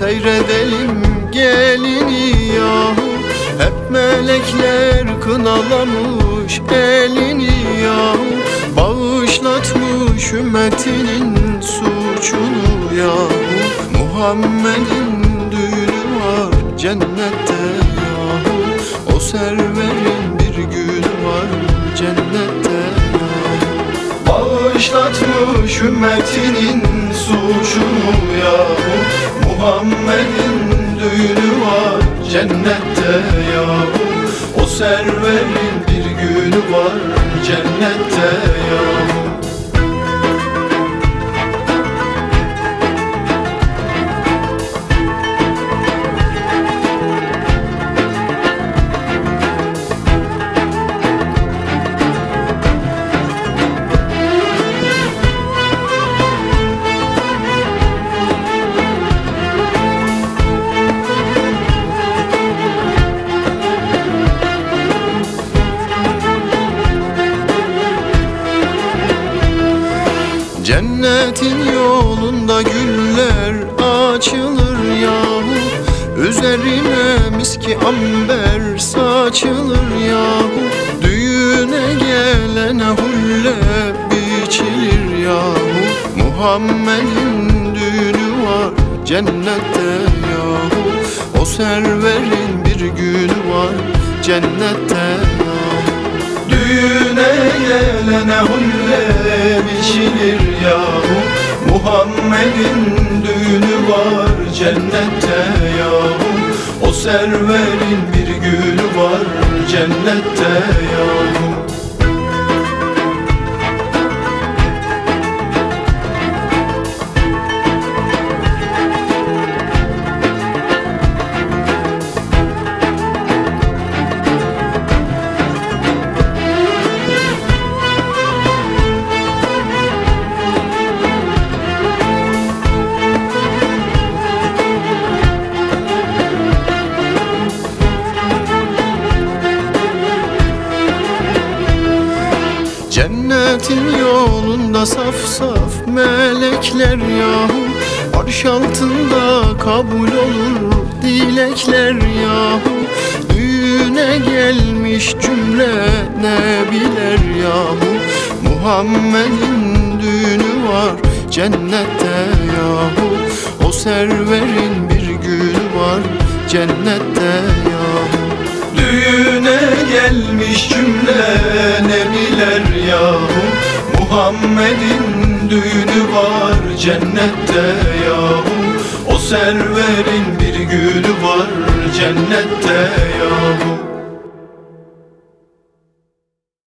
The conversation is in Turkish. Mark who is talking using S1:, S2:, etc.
S1: seyredelim gelini yahu. Hep melekler kınalamış elini yahu. Bağışlatmış ümmetinin suçunu yahu. Muhammed'in düğünü var cennette yahu. O serverin Bağışlatmış ümmetinin suçunu yahu. Muhammed'in düğünü var cennette yahu. O serverin bir günü var cennette yahu Cennetin yolunda güller açılır yahu Üzerine miski amber saçılır yahu Düğüne gelene hulle biçilir yahu Muhammed'in düğünü var cennette yahu O serverin bir günü var cennette yahu Düğüne gelene hulle biçilir yahu. Muhammed'in düğünü var cennette yahu. O serverin bir günü var cennette yahu Cennetin yolunda saf saf melekler yahu. Arş altında kabul olur dilekler yahu. Düğüne gelmiş cümle nebiler yahu. Muhammed'in düğünü var cennette yahu. O serverin bir günü var cennette yahu. Düğüne Muhammed'in düğünü var cennette yahu. O serverin bir günü var cennette yahu